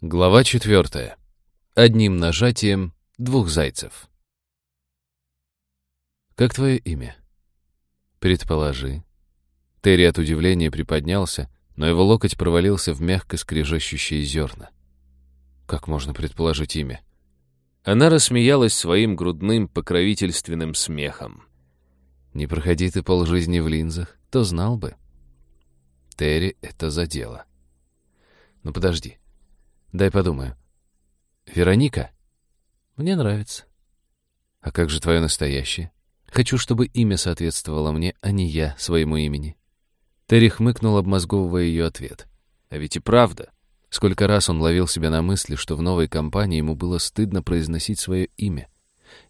Глава четвертая. Одним нажатием двух зайцев. «Как твое имя?» «Предположи». Терри от удивления приподнялся, но его локоть провалился в мягко скрежещущие зерна. «Как можно предположить имя?» Она рассмеялась своим грудным покровительственным смехом. «Не проходи ты полжизни в линзах, то знал бы». Терри это задело. «Ну подожди». Дай подумаю. Вероника? Мне нравится. А как же твое настоящее? Хочу, чтобы имя соответствовало мне, а не я своему имени. Терри хмыкнул, обмозговывая ее ответ. А ведь и правда. Сколько раз он ловил себя на мысли, что в новой компании ему было стыдно произносить свое имя.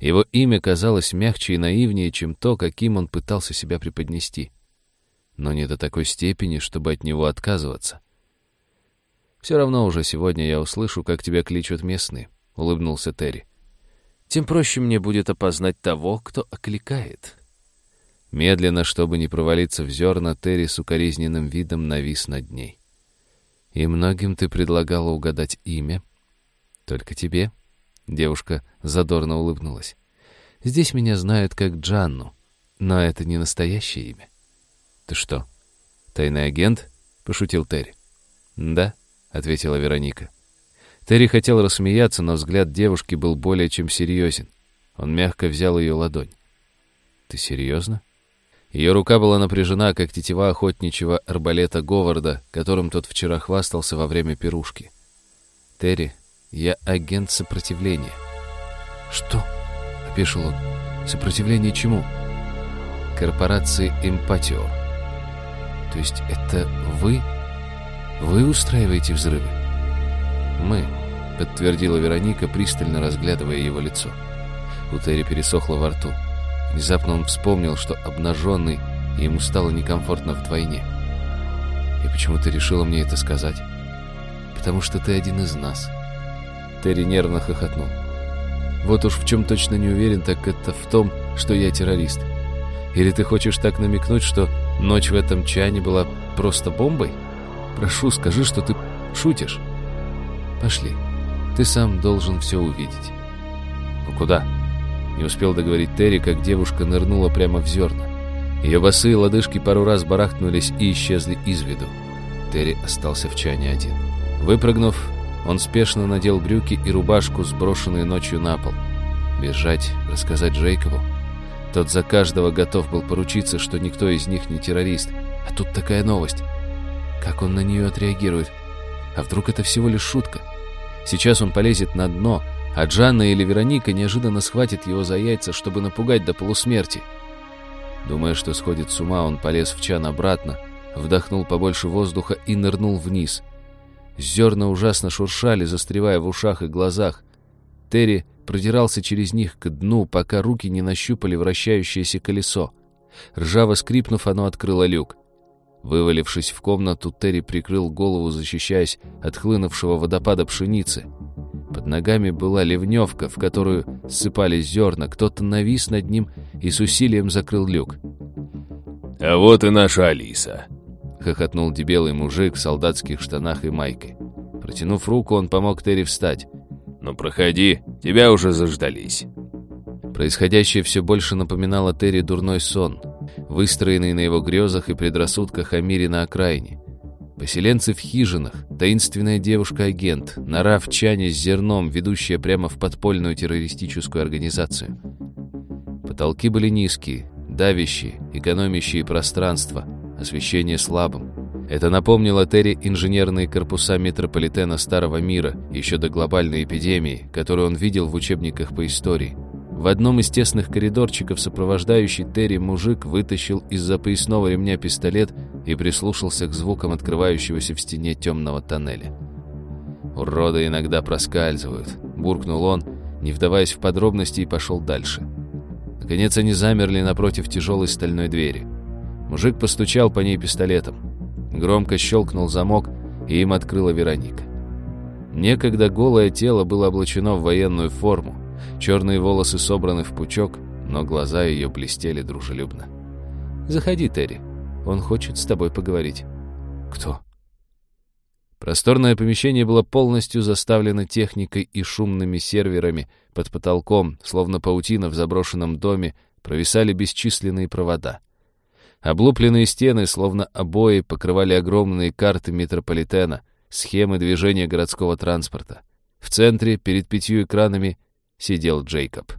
Его имя казалось мягче и наивнее, чем то, каким он пытался себя преподнести. Но не до такой степени, чтобы от него отказываться. «Все равно уже сегодня я услышу, как тебя кличут местные», — улыбнулся Терри. «Тем проще мне будет опознать того, кто окликает». Медленно, чтобы не провалиться в зерна, Терри с укоризненным видом навис над ней. «И многим ты предлагала угадать имя?» «Только тебе?» — девушка задорно улыбнулась. «Здесь меня знают как Джанну, но это не настоящее имя». «Ты что, тайный агент?» — пошутил Терри. «Да», ответила Вероника. Терри хотел рассмеяться, но взгляд девушки был более чем серьезен. Он мягко взял ее ладонь. «Ты серьезно?» Ее рука была напряжена, как тетива охотничьего арбалета Говарда, которым тот вчера хвастался во время пирушки. «Терри, я агент сопротивления». «Что?» — опешил он. «Сопротивление чему?» «Корпорации Эмпатиор». «То есть это вы вы устраиваете взрывы?» «Мы», — подтвердила Вероника, пристально разглядывая его лицо. У Терри пересохло во рту. Внезапно он вспомнил, что обнаженный, и ему стало некомфортно вдвойне. «И почему ты решила мне это сказать?» «Потому что ты один из нас». Терри нервно хохотнул. «Вот уж в чем точно не уверен, так это в том, что я террорист. Или ты хочешь так намекнуть, что ночь в этом чане была просто бомбой?» Прошу, скажи, что ты шутишь. Пошли. Ты сам должен все увидеть. Ну куда? Не успел договорить Терри, как девушка нырнула прямо в зерна. Ее босые лодыжки пару раз барахтнулись и исчезли из виду. Терри остался в чане один. Выпрыгнув, он спешно надел брюки и рубашку, сброшенные ночью на пол. Бежать, рассказать Джейкову. Тот за каждого готов был поручиться, что никто из них не террорист. А тут такая новость. Как он на нее отреагирует? А вдруг это всего лишь шутка? Сейчас он полезет на дно, а Джанна или Вероника неожиданно схватит его за яйца, чтобы напугать до полусмерти. Думая, что сходит с ума, он полез в чан обратно, вдохнул побольше воздуха и нырнул вниз. Зерна ужасно шуршали, застревая в ушах и глазах. Терри продирался через них к дну, пока руки не нащупали вращающееся колесо. Ржаво скрипнув, оно открыло люк. Вывалившись в комнату, Терри прикрыл голову, защищаясь от хлынувшего водопада пшеницы. Под ногами была ливневка, в которую ссыпались зерна. Кто-то навис над ним и с усилием закрыл люк. «А вот и наша Алиса!» — хохотнул дебелый мужик в солдатских штанах и майке. Протянув руку, он помог Терри встать. «Ну, проходи, тебя уже заждались». Происходящее все больше напоминало Терри дурной сон — выстроенный на его грезах и предрассудках о мире на окраине. Поселенцы в хижинах, таинственная девушка-агент, нора в чане с зерном, ведущая прямо в подпольную террористическую организацию. Потолки были низкие, давящие, экономящие пространство, освещение слабым. Это напомнило Терри инженерные корпуса метрополитена Старого Мира, еще до глобальной эпидемии, которую он видел в учебниках по истории. В одном из тесных коридорчиков сопровождающий Терри мужик вытащил из-за поясного ремня пистолет и прислушался к звукам открывающегося в стене темного тоннеля. «Уроды иногда проскальзывают», — буркнул он, не вдаваясь в подробности, и пошел дальше. Наконец они замерли напротив тяжелой стальной двери. Мужик постучал по ней пистолетом. Громко щелкнул замок, и им открыла Вероника. Некогда голое тело было облачено в военную форму, Черные волосы собраны в пучок, но глаза ее блестели дружелюбно. «Заходи, Терри. Он хочет с тобой поговорить». «Кто?» Просторное помещение было полностью заставлено техникой и шумными серверами под потолком, словно паутина в заброшенном доме, провисали бесчисленные провода. Облупленные стены, словно обои, покрывали огромные карты метрополитена, схемы движения городского транспорта. В центре, перед пятью экранами, сидел Джейкоб.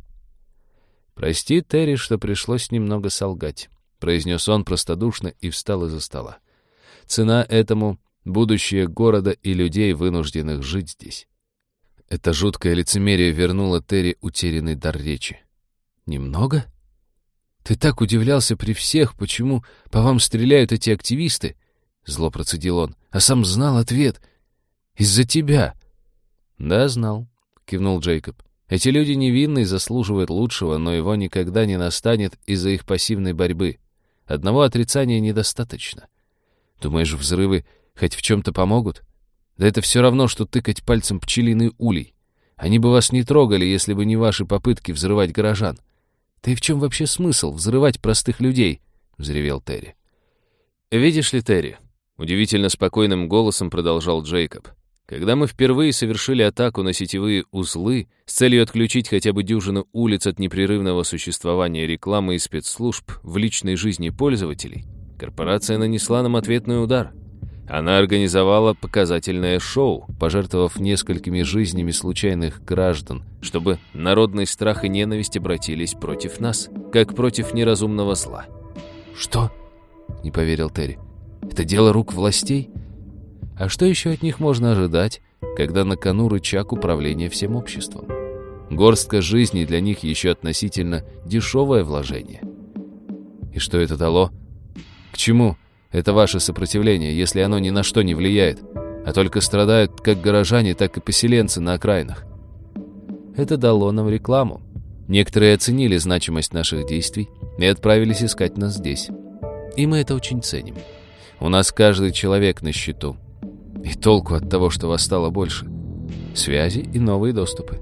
«Прости, Терри, что пришлось немного солгать», — произнес он простодушно и встал из-за стола. «Цена этому — будущее города и людей, вынужденных жить здесь». Это жуткое лицемерие вернуло Терри утерянный дар речи. «Немного?» «Ты так удивлялся при всех, почему по вам стреляют эти активисты?» Зло процедил он. «А сам знал ответ. Из-за тебя». «Да, знал», — кивнул Джейкоб. «Эти люди невинны и заслуживают лучшего, но его никогда не настанет из-за их пассивной борьбы. Одного отрицания недостаточно. Думаешь, взрывы хоть в чем-то помогут? Да это все равно, что тыкать пальцем пчелиный улей. Они бы вас не трогали, если бы не ваши попытки взрывать горожан. «Да и в чем вообще смысл взрывать простых людей?» — взревел Терри. «Видишь ли, Терри?» — удивительно спокойным голосом продолжал Джейкоб. «Когда мы впервые совершили атаку на сетевые узлы с целью отключить хотя бы дюжину улиц от непрерывного существования рекламы и спецслужб в личной жизни пользователей, корпорация нанесла нам ответный удар — она организовала показательное шоу, пожертвовав несколькими жизнями случайных граждан, чтобы народный страх и ненависть обратились против нас, как против неразумного зла. «Что?» — не поверил Терри. «Это дело рук властей? А что еще от них можно ожидать, когда на кону рычаг управления всем обществом? Горстка жизни для них еще относительно дешевое вложение. И что это дало? К чему?» Это ваше сопротивление, если оно ни на что не влияет, а только страдают как горожане, так и поселенцы на окраинах. Это дало нам рекламу. Некоторые оценили значимость наших действий и отправились искать нас здесь. И мы это очень ценим. У нас каждый человек на счету. И толку от того, что вас стало больше. Связи и новые доступы.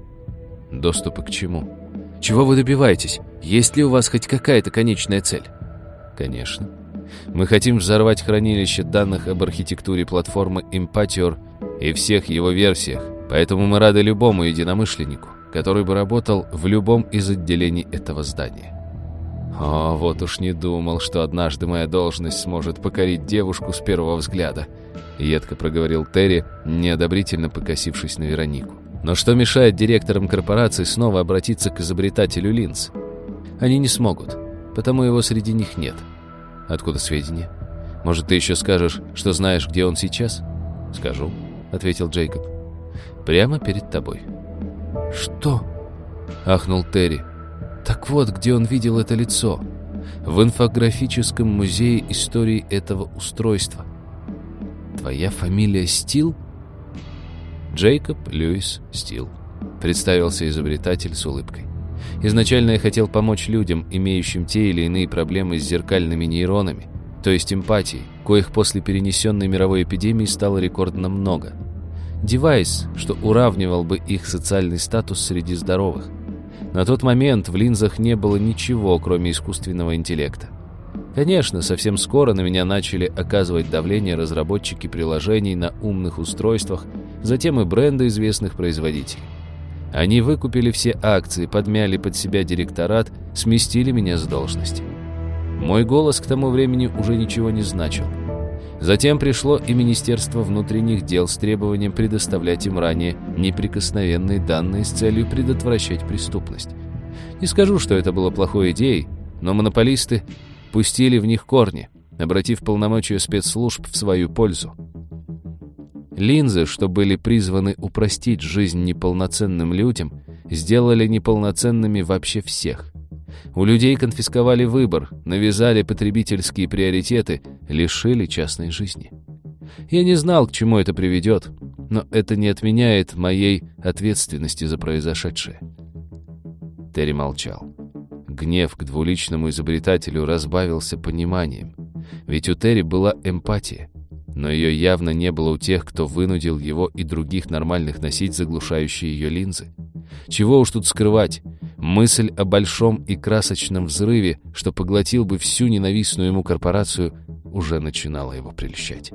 Доступы к чему? Чего вы добиваетесь? Есть ли у вас хоть какая-то конечная цель? Конечно. Мы хотим взорвать хранилище данных об архитектуре платформы Impatior и всех его версиях, поэтому мы рады любому единомышленнику, который бы работал в любом из отделений этого здания. О, вот уж не думал, что однажды моя должность сможет покорить девушку с первого взгляда, едко проговорил Терри, неодобрительно покосившись на Веронику. Но что мешает директорам корпорации снова обратиться к изобретателю линз? Они не смогут, потому его среди них нет. — Откуда сведения? Может, ты еще скажешь, что знаешь, где он сейчас? Скажу, ответил Джейкоб. Прямо перед тобой. Что? Ахнул Терри. Так вот, где он видел это лицо. В инфографическом музее истории этого устройства. Твоя фамилия Стил? Джейкоб Льюис Стил. Представился изобретатель с улыбкой. Изначально я хотел помочь людям, имеющим те или иные проблемы с зеркальными нейронами, то есть эмпатией, коих после перенесенной мировой эпидемии стало рекордно много. Девайс, что уравнивал бы их социальный статус среди здоровых. На тот момент в линзах не было ничего, кроме искусственного интеллекта. Конечно, совсем скоро на меня начали оказывать давление разработчики приложений на умных устройствах, затем и бренды известных производителей. Они выкупили все акции, подмяли под себя директорат, сместили меня с должности. Мой голос к тому времени уже ничего не значил. Затем пришло и Министерство внутренних дел с требованием предоставлять им ранее неприкосновенные данные с целью предотвращать преступность. Не скажу, что это было плохой идеей, но монополисты пустили в них корни, обратив полномочия спецслужб в свою пользу. Линзы, что были призваны упростить жизнь неполноценным людям, сделали неполноценными вообще всех. У людей конфисковали выбор, навязали потребительские приоритеты, лишили частной жизни. Я не знал, к чему это приведет, но это не отменяет моей ответственности за произошедшее. Терри молчал. Гнев к двуличному изобретателю разбавился пониманием. Ведь у Терри была эмпатия но ее явно не было у тех, кто вынудил его и других нормальных носить заглушающие ее линзы. Чего уж тут скрывать, мысль о большом и красочном взрыве, что поглотил бы всю ненавистную ему корпорацию, уже начинала его прельщать.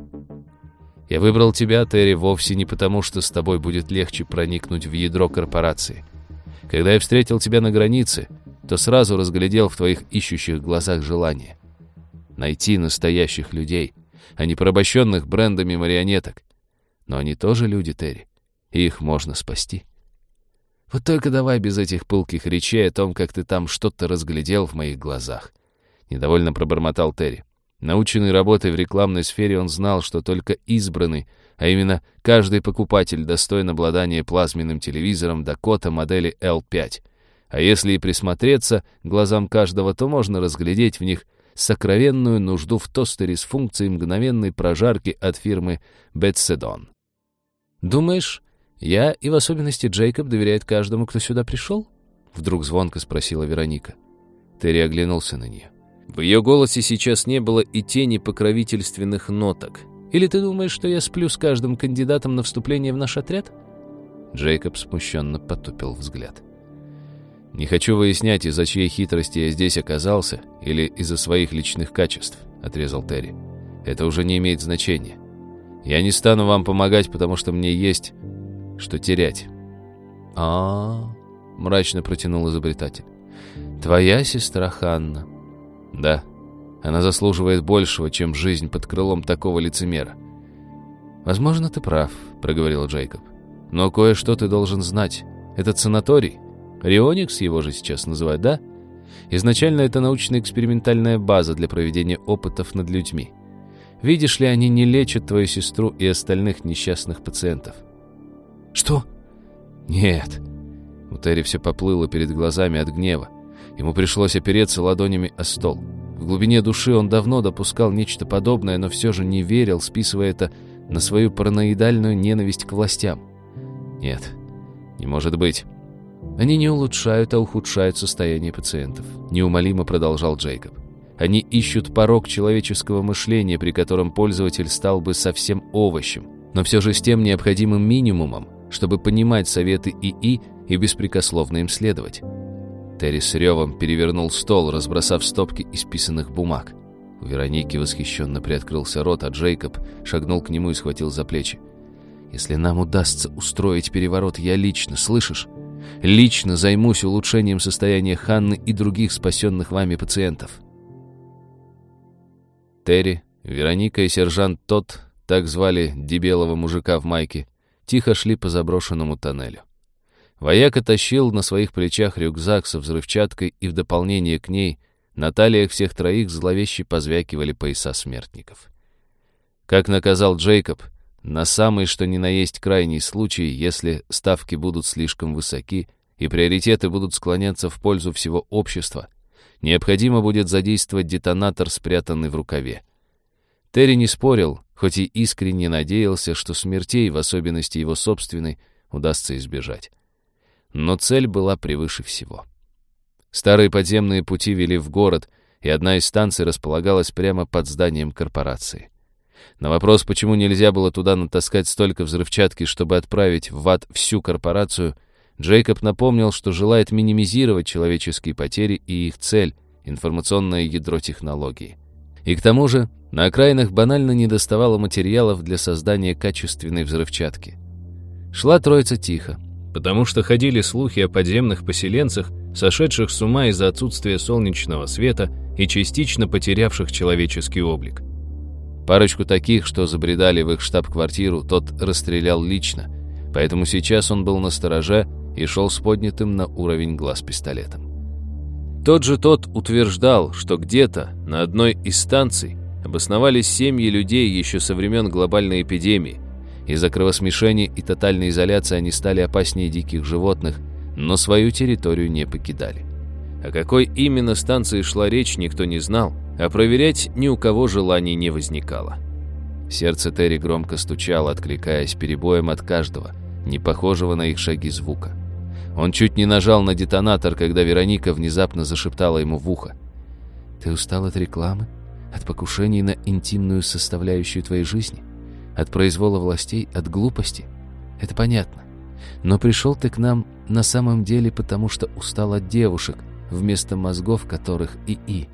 Я выбрал тебя, Терри, вовсе не потому, что с тобой будет легче проникнуть в ядро корпорации. Когда я встретил тебя на границе, то сразу разглядел в твоих ищущих глазах желание. Найти настоящих людей, а не порабощенных брендами марионеток. Но они тоже люди, Терри, и их можно спасти. Вот только давай без этих пылких речей о том, как ты там что-то разглядел в моих глазах. Недовольно пробормотал Терри. Наученный работой в рекламной сфере, он знал, что только избранный, а именно каждый покупатель достоин обладания плазменным телевизором Dakota модели L5. А если и присмотреться глазам каждого, то можно разглядеть в них сокровенную нужду в тостере с функцией мгновенной прожарки от фирмы Бетседон. «Думаешь, я и в особенности Джейкоб доверяет каждому, кто сюда пришел?» Вдруг звонко спросила Вероника. Терри оглянулся на нее. В ее голосе сейчас не было и тени покровительственных ноток. «Или ты думаешь, что я сплю с каждым кандидатом на вступление в наш отряд?» Джейкоб смущенно потупил взгляд. «Не хочу выяснять, из-за чьей хитрости я здесь оказался или из-за своих личных качеств», — отрезал Терри. «Это уже не имеет значения. Я не стану вам помогать, потому что мне есть что терять». «А-а-а», мрачно протянул изобретатель. «Твоя сестра Ханна». Да, она заслуживает большего, чем жизнь под крылом такого лицемера. «Возможно, ты прав», — проговорил Джейкоб. «Но кое-что ты должен знать. Этот санаторий, Рионикс его же сейчас называют, да? Изначально это научно-экспериментальная база для проведения опытов над людьми. Видишь ли, они не лечат твою сестру и остальных несчастных пациентов». «Что?» «Нет». У Терри все поплыло перед глазами от гнева. Ему пришлось опереться ладонями о стол. В глубине души он давно допускал нечто подобное, но все же не верил, списывая это на свою параноидальную ненависть к властям. Нет, не может быть. Они не улучшают, а ухудшают состояние пациентов, неумолимо продолжал Джейкоб. Они ищут порог человеческого мышления, при котором пользователь стал бы совсем овощем, но все же с тем необходимым минимумом, чтобы понимать советы ИИ и беспрекословно им следовать. Терри с ревом перевернул стол, разбросав стопки исписанных бумаг. У Вероники восхищенно приоткрылся рот, а Джейкоб шагнул к нему и схватил за плечи. «Если нам удастся устроить переворот, я лично, слышишь? Лично займусь улучшением состояния Ханны и других спасенных вами пациентов». Терри, Вероника и сержант Тот, так звали дебелого мужика в майке, тихо шли по заброшенному тоннелю. Вояка тащил на своих плечах рюкзак со взрывчаткой, и в дополнение к ней на талиях всех троих зловеще позвякивали пояса смертников. Как наказал Джейкоб, на самый что ни на есть крайний случай, если ставки будут слишком высоки и приоритеты будут склоняться в пользу всего общества, необходимо будет задействовать детонатор, спрятанный в рукаве. Терри не спорил, хоть и искренне надеялся, что смертей, в особенности его собственной, удастся избежать но цель была превыше всего. Старые подземные пути вели в город, и одна из станций располагалась прямо под зданием корпорации. На вопрос, почему нельзя было туда натаскать столько взрывчатки, чтобы отправить в ад всю корпорацию, Джейкоб напомнил, что желает минимизировать человеческие потери и их цель — информационное ядро технологии. И к тому же на окраинах банально недоставало материалов для создания качественной взрывчатки. Шла троица тихо, потому что ходили слухи о подземных поселенцах, сошедших с ума из-за отсутствия солнечного света и частично потерявших человеческий облик. Парочку таких, что забредали в их штаб-квартиру, тот расстрелял лично, поэтому сейчас он был на стороже и шел с поднятым на уровень глаз пистолетом. Тот же тот утверждал, что где-то на одной из станций обосновались семьи людей еще со времен глобальной эпидемии, из-за кровосмешения и тотальной изоляции они стали опаснее диких животных, но свою территорию не покидали. О какой именно станции шла речь, никто не знал, а проверять ни у кого желаний не возникало. Сердце Терри громко стучало, откликаясь перебоем от каждого, не похожего на их шаги звука. Он чуть не нажал на детонатор, когда Вероника внезапно зашептала ему в ухо. «Ты устал от рекламы? От покушений на интимную составляющую твоей жизни? От произвола властей, от глупости. Это понятно. Но пришел ты к нам на самом деле потому, что устал от девушек, вместо мозгов которых и-и.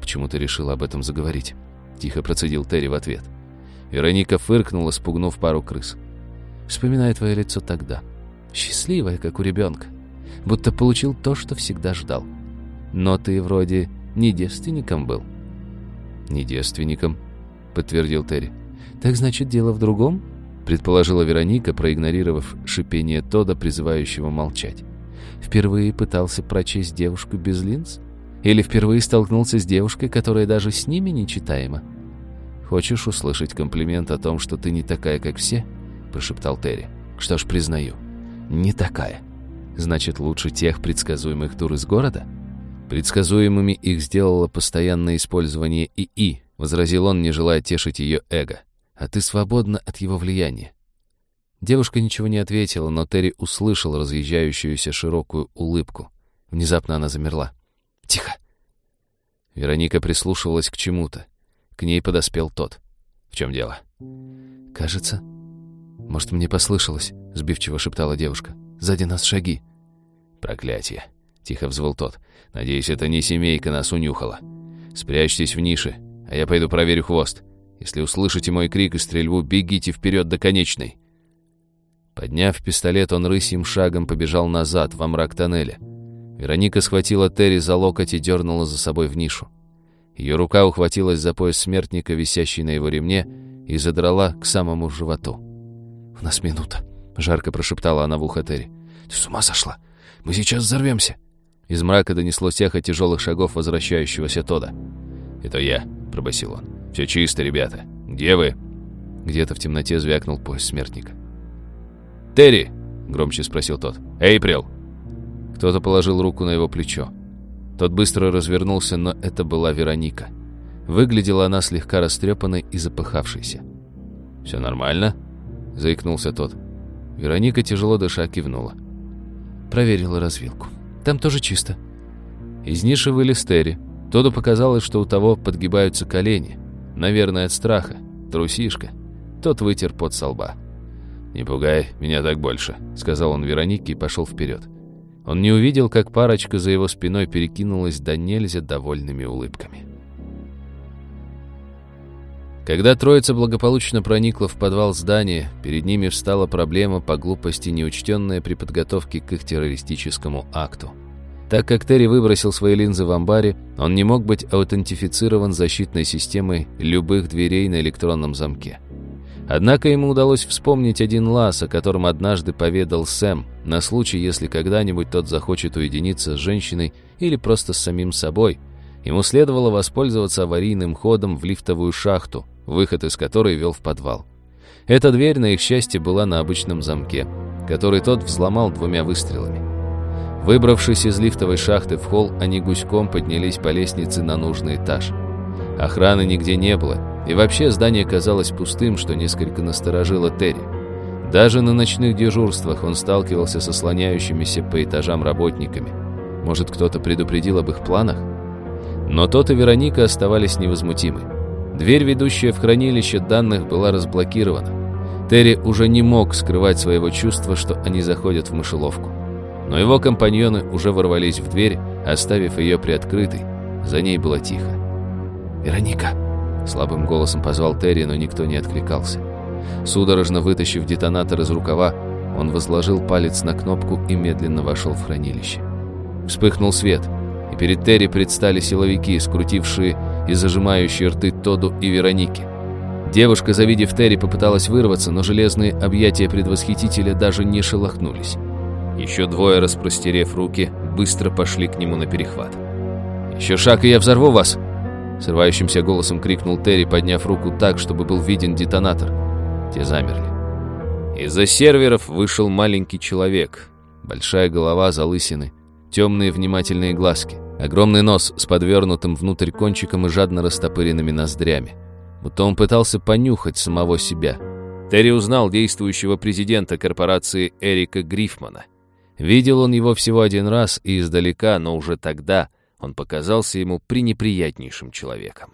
Почему ты решил об этом заговорить? Тихо процедил Терри в ответ. Вероника фыркнула, спугнув пару крыс. Вспоминаю твое лицо тогда. Счастливое, как у ребенка. Будто получил то, что всегда ждал. Но ты вроде не девственником был. Не девственником, подтвердил Терри. Так значит, дело в другом? Предположила Вероника, проигнорировав шипение Тода, призывающего молчать. Впервые пытался прочесть девушку без линз? Или впервые столкнулся с девушкой, которая даже с ними нечитаема? Хочешь услышать комплимент о том, что ты не такая, как все? Прошептал Терри. Что ж, признаю, не такая. Значит, лучше тех предсказуемых дур из города? Предсказуемыми их сделало постоянное использование ИИ, возразил он, не желая тешить ее эго. А ты свободна от его влияния. Девушка ничего не ответила, но Терри услышал разъезжающуюся широкую улыбку. Внезапно она замерла. «Тихо!» Вероника прислушивалась к чему-то. К ней подоспел тот. «В чем дело?» «Кажется...» «Может, мне послышалось?» — сбивчиво шептала девушка. «Сзади нас шаги». «Проклятие!» — тихо взвыл тот. «Надеюсь, это не семейка нас унюхала. Спрячьтесь в нише, а я пойду проверю хвост. Если услышите мой крик и стрельбу, бегите вперед до конечной». Подняв пистолет, он рысьим шагом побежал назад, во мрак тоннеля. Вероника схватила Терри за локоть и дернула за собой в нишу. Ее рука ухватилась за пояс смертника, висящий на его ремне, и задрала к самому животу. «У нас минута», — жарко прошептала она в ухо Терри. «Ты с ума сошла? Мы сейчас взорвемся!» Из мрака донеслось эхо тяжелых шагов возвращающегося Тода. «Это я», — пробасил он. «Все чисто, ребята. Где вы?» Где-то в темноте звякнул пояс смертника. «Терри!» — громче спросил тот. «Эйприл!» Кто-то положил руку на его плечо. Тот быстро развернулся, но это была Вероника. Выглядела она слегка растрепанной и запыхавшейся. «Все нормально?» — заикнулся тот. Вероника, тяжело дыша, кивнула. Проверила развилку. Там тоже чисто. Из ниши вылез Терри. Тоду показалось, что у того подгибаются колени. Наверное, от страха. Трусишка. Тот вытер пот со лба. «Не пугай меня так больше», — сказал он Веронике и пошел вперед. Он не увидел, как парочка за его спиной перекинулась до нельзя довольными улыбками. Когда троица благополучно проникла в подвал здания, перед ними встала проблема по глупости, неучтенная при подготовке к их террористическому акту. Так как Терри выбросил свои линзы в амбаре, он не мог быть аутентифицирован защитной системой любых дверей на электронном замке. Однако ему удалось вспомнить один лаз, о котором однажды поведал Сэм, на случай, если когда-нибудь тот захочет уединиться с женщиной или просто с самим собой. Ему следовало воспользоваться аварийным ходом в лифтовую шахту, выход из которой вел в подвал. Эта дверь, на их счастье, была на обычном замке, который тот взломал двумя выстрелами. Выбравшись из лифтовой шахты в холл, они гуськом поднялись по лестнице на нужный этаж. Охраны нигде не было, и вообще здание казалось пустым, что несколько насторожило Терри. Даже на ночных дежурствах он сталкивался со слоняющимися по этажам работниками. Может, кто-то предупредил об их планах? Но тот и Вероника оставались невозмутимы. Дверь, ведущая в хранилище данных, была разблокирована. Терри уже не мог скрывать своего чувства, что они заходят в мышеловку. Но его компаньоны уже ворвались в дверь, оставив ее приоткрытой. За ней было тихо. «Вероника!» Слабым голосом позвал Терри, но никто не откликался. Судорожно вытащив детонатор из рукава, он возложил палец на кнопку и медленно вошел в хранилище. Вспыхнул свет, и перед Терри предстали силовики, скрутившие и зажимающие рты Тоду и Веронике. Девушка, завидев Терри, попыталась вырваться, но железные объятия предвосхитителя даже не шелохнулись. Еще двое, распростерев руки, быстро пошли к нему на перехват. «Еще шаг, и я взорву вас!» Срывающимся голосом крикнул Терри, подняв руку так, чтобы был виден детонатор. Те замерли. Из-за серверов вышел маленький человек. Большая голова залысины, темные внимательные глазки, огромный нос с подвернутым внутрь кончиком и жадно растопыренными ноздрями. Будто он пытался понюхать самого себя. Терри узнал действующего президента корпорации Эрика Грифмана. Видел он его всего один раз и издалека, но уже тогда он показался ему пренеприятнейшим человеком.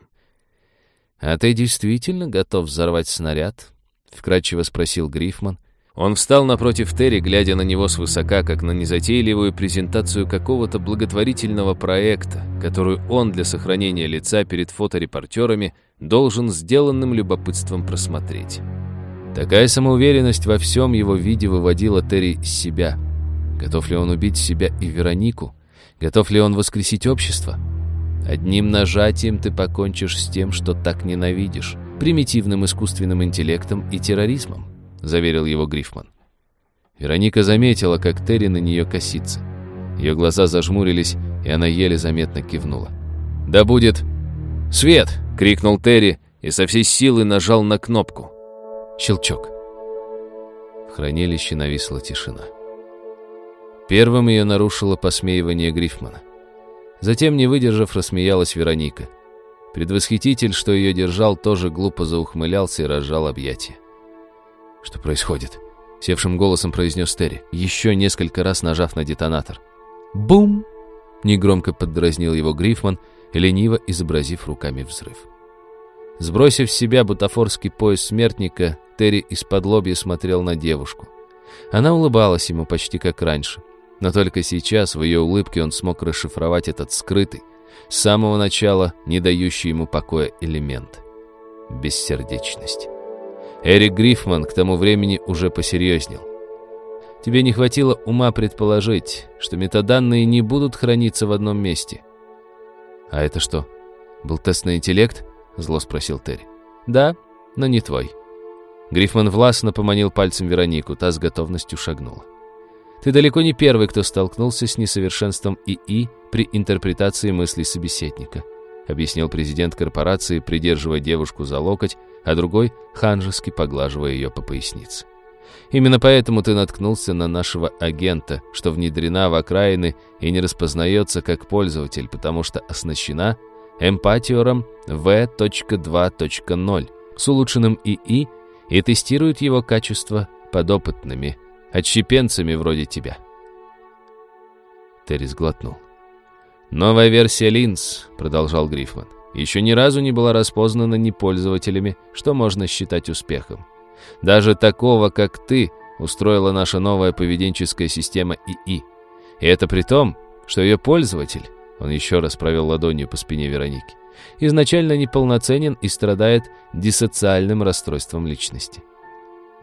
«А ты действительно готов взорвать снаряд?» — вкратчиво спросил Грифман. Он встал напротив Терри, глядя на него свысока, как на незатейливую презентацию какого-то благотворительного проекта, которую он для сохранения лица перед фоторепортерами должен сделанным любопытством просмотреть. Такая самоуверенность во всем его виде выводила Терри из себя. Готов ли он убить себя и Веронику? Готов ли он воскресить общество? Одним нажатием ты покончишь с тем, что так ненавидишь, примитивным искусственным интеллектом и терроризмом заверил его Грифман. Вероника заметила, как Терри на нее косится. Ее глаза зажмурились, и она еле заметно кивнула. «Да будет...» «Свет!» — крикнул Терри и со всей силы нажал на кнопку. Щелчок. В хранилище нависла тишина. Первым ее нарушило посмеивание Грифмана. Затем, не выдержав, рассмеялась Вероника. Предвосхититель, что ее держал, тоже глупо заухмылялся и разжал объятия. «Что происходит?» — севшим голосом произнес Терри, еще несколько раз нажав на детонатор. «Бум!» — негромко поддразнил его Грифман, лениво изобразив руками взрыв. Сбросив с себя бутафорский пояс смертника, Терри из-под лобья смотрел на девушку. Она улыбалась ему почти как раньше, но только сейчас в ее улыбке он смог расшифровать этот скрытый, с самого начала не дающий ему покоя элемент — бессердечность. Эрик Грифман к тому времени уже посерьезнел. Тебе не хватило ума предположить, что метаданные не будут храниться в одном месте. «А это что, был тест на интеллект?» — зло спросил Терри. «Да, но не твой». Грифман властно поманил пальцем Веронику, та с готовностью шагнула. «Ты далеко не первый, кто столкнулся с несовершенством ИИ при интерпретации мыслей собеседника», объяснил президент корпорации, придерживая девушку за локоть а другой ханжески поглаживая ее по пояснице. Именно поэтому ты наткнулся на нашего агента, что внедрена в окраины и не распознается как пользователь, потому что оснащена эмпатиором V.2.0 с улучшенным ИИ и тестирует его качество подопытными, отщепенцами вроде тебя. Терри сглотнул. «Новая версия линз», — продолжал Грифман еще ни разу не была распознана ни пользователями, что можно считать успехом. Даже такого, как ты, устроила наша новая поведенческая система ИИ. И это при том, что ее пользователь, он еще раз провел ладонью по спине Вероники, изначально неполноценен и страдает диссоциальным расстройством личности.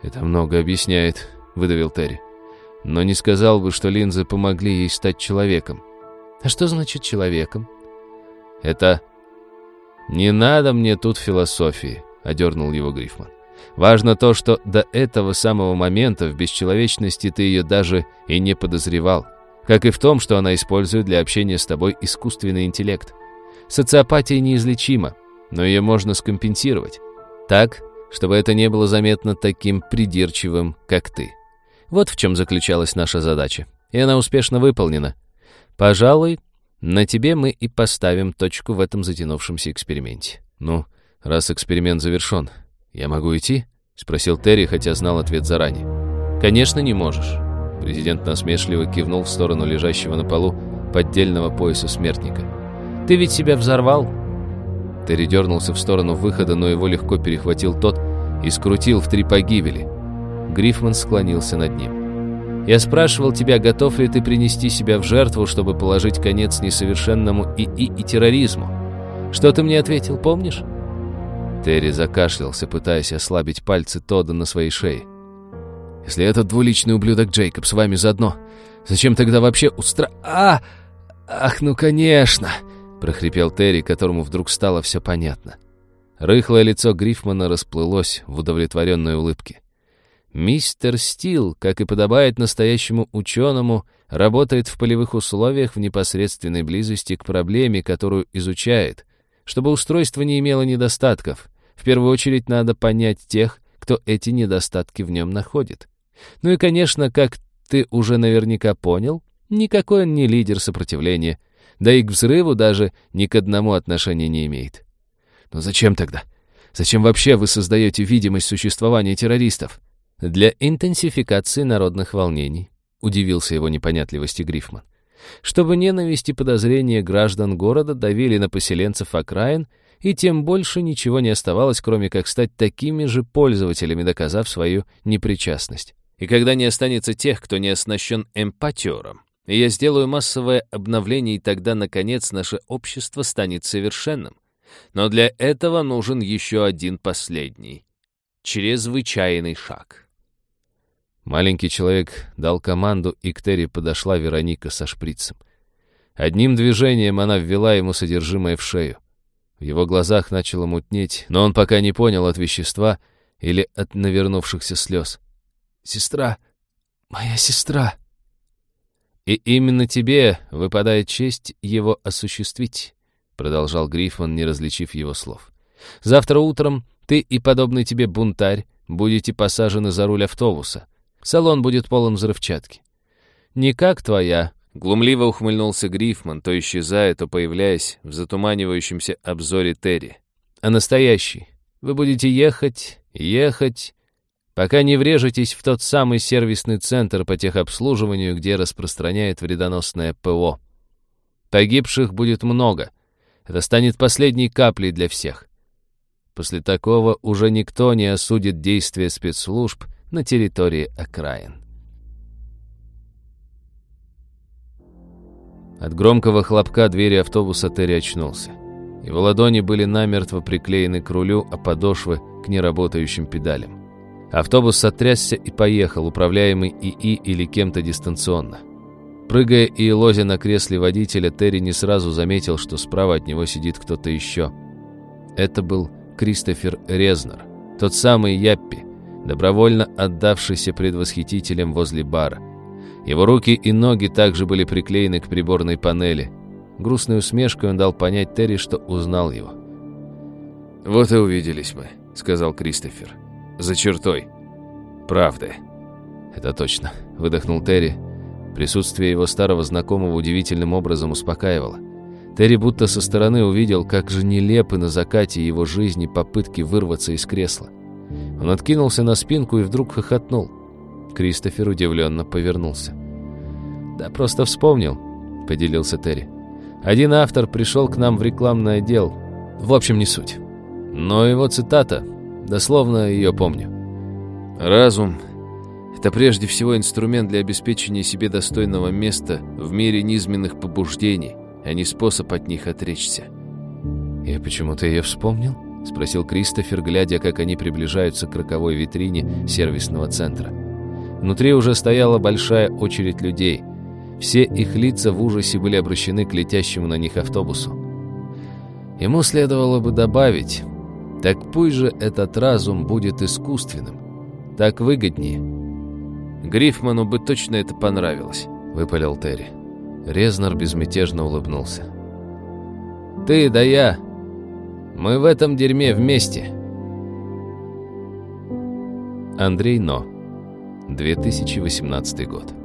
«Это много объясняет», — выдавил Терри. «Но не сказал бы, что линзы помогли ей стать человеком». «А что значит человеком?» «Это «Не надо мне тут философии», — одернул его Грифман. «Важно то, что до этого самого момента в бесчеловечности ты ее даже и не подозревал, как и в том, что она использует для общения с тобой искусственный интеллект. Социопатия неизлечима, но ее можно скомпенсировать. Так, чтобы это не было заметно таким придирчивым, как ты. Вот в чем заключалась наша задача, и она успешно выполнена. Пожалуй, на тебе мы и поставим точку в этом затянувшемся эксперименте. Ну, раз эксперимент завершен, я могу идти? Спросил Терри, хотя знал ответ заранее. Конечно, не можешь. Президент насмешливо кивнул в сторону лежащего на полу поддельного пояса смертника. Ты ведь себя взорвал? Терри дернулся в сторону выхода, но его легко перехватил тот и скрутил в три погибели. Грифман склонился над ним. Я спрашивал тебя, готов ли ты принести себя в жертву, чтобы положить конец несовершенному ИИ и терроризму. Что ты мне ответил, помнишь?» Терри закашлялся, пытаясь ослабить пальцы Тода на своей шее. «Если этот двуличный ублюдок Джейкоб с вами заодно, зачем тогда вообще устра... А! Ах, ну конечно!» — прохрипел Терри, которому вдруг стало все понятно. Рыхлое лицо Грифмана расплылось в удовлетворенной улыбке. Мистер Стил, как и подобает настоящему ученому, работает в полевых условиях в непосредственной близости к проблеме, которую изучает. Чтобы устройство не имело недостатков, в первую очередь надо понять тех, кто эти недостатки в нем находит. Ну и, конечно, как ты уже наверняка понял, никакой он не лидер сопротивления, да и к взрыву даже ни к одному отношения не имеет. Но зачем тогда? Зачем вообще вы создаете видимость существования террористов? Для интенсификации народных волнений, удивился его непонятливости Грифман. Чтобы ненависть и подозрения граждан города давили на поселенцев окраин, и тем больше ничего не оставалось, кроме как стать такими же пользователями, доказав свою непричастность. И когда не останется тех, кто не оснащен эмпатиором, я сделаю массовое обновление, и тогда, наконец, наше общество станет совершенным. Но для этого нужен еще один последний, чрезвычайный шаг. Маленький человек дал команду, и к Терри подошла Вероника со шприцем. Одним движением она ввела ему содержимое в шею. В его глазах начало мутнеть, но он пока не понял от вещества или от навернувшихся слез. «Сестра! Моя сестра!» «И именно тебе выпадает честь его осуществить», — продолжал Гриффон, не различив его слов. «Завтра утром ты и подобный тебе бунтарь будете посажены за руль автобуса. Салон будет полон взрывчатки. Не как твоя, Глумливо ухмыльнулся Грифман, то исчезая, то появляясь в затуманивающемся обзоре Терри. «А настоящий? Вы будете ехать, ехать, пока не врежетесь в тот самый сервисный центр по техобслуживанию, где распространяет вредоносное ПО. Погибших будет много. Это станет последней каплей для всех. После такого уже никто не осудит действия спецслужб на территории окраин. От громкого хлопка двери автобуса Терри очнулся. Его ладони были намертво приклеены к рулю, а подошвы — к неработающим педалям. Автобус сотрясся и поехал, управляемый ИИ или кем-то дистанционно. Прыгая и лозя на кресле водителя, Терри не сразу заметил, что справа от него сидит кто-то еще. Это был Кристофер Резнер, тот самый Яппи, добровольно отдавшийся предвосхитителям возле бара. Его руки и ноги также были приклеены к приборной панели. Грустной усмешкой он дал понять Терри, что узнал его. «Вот и увиделись мы», — сказал Кристофер. «За чертой. Правды». «Это точно», — выдохнул Терри. Присутствие его старого знакомого удивительным образом успокаивало. Терри будто со стороны увидел, как же нелепы на закате его жизни попытки вырваться из кресла. Он откинулся на спинку и вдруг хохотнул. Кристофер удивленно повернулся. «Да просто вспомнил», — поделился Терри. «Один автор пришел к нам в рекламный отдел. В общем, не суть. Но его цитата, дословно ее помню. «Разум — это прежде всего инструмент для обеспечения себе достойного места в мире низменных побуждений, а не способ от них отречься». «Я почему-то ее вспомнил?» — спросил Кристофер, глядя, как они приближаются к роковой витрине сервисного центра. Внутри уже стояла большая очередь людей. Все их лица в ужасе были обращены к летящему на них автобусу. Ему следовало бы добавить, так пусть же этот разум будет искусственным. Так выгоднее. Грифману бы точно это понравилось, выпалил Терри. Резнер безмятежно улыбнулся. «Ты да я. Мы в этом дерьме вместе». Андрей Но. 2018 год.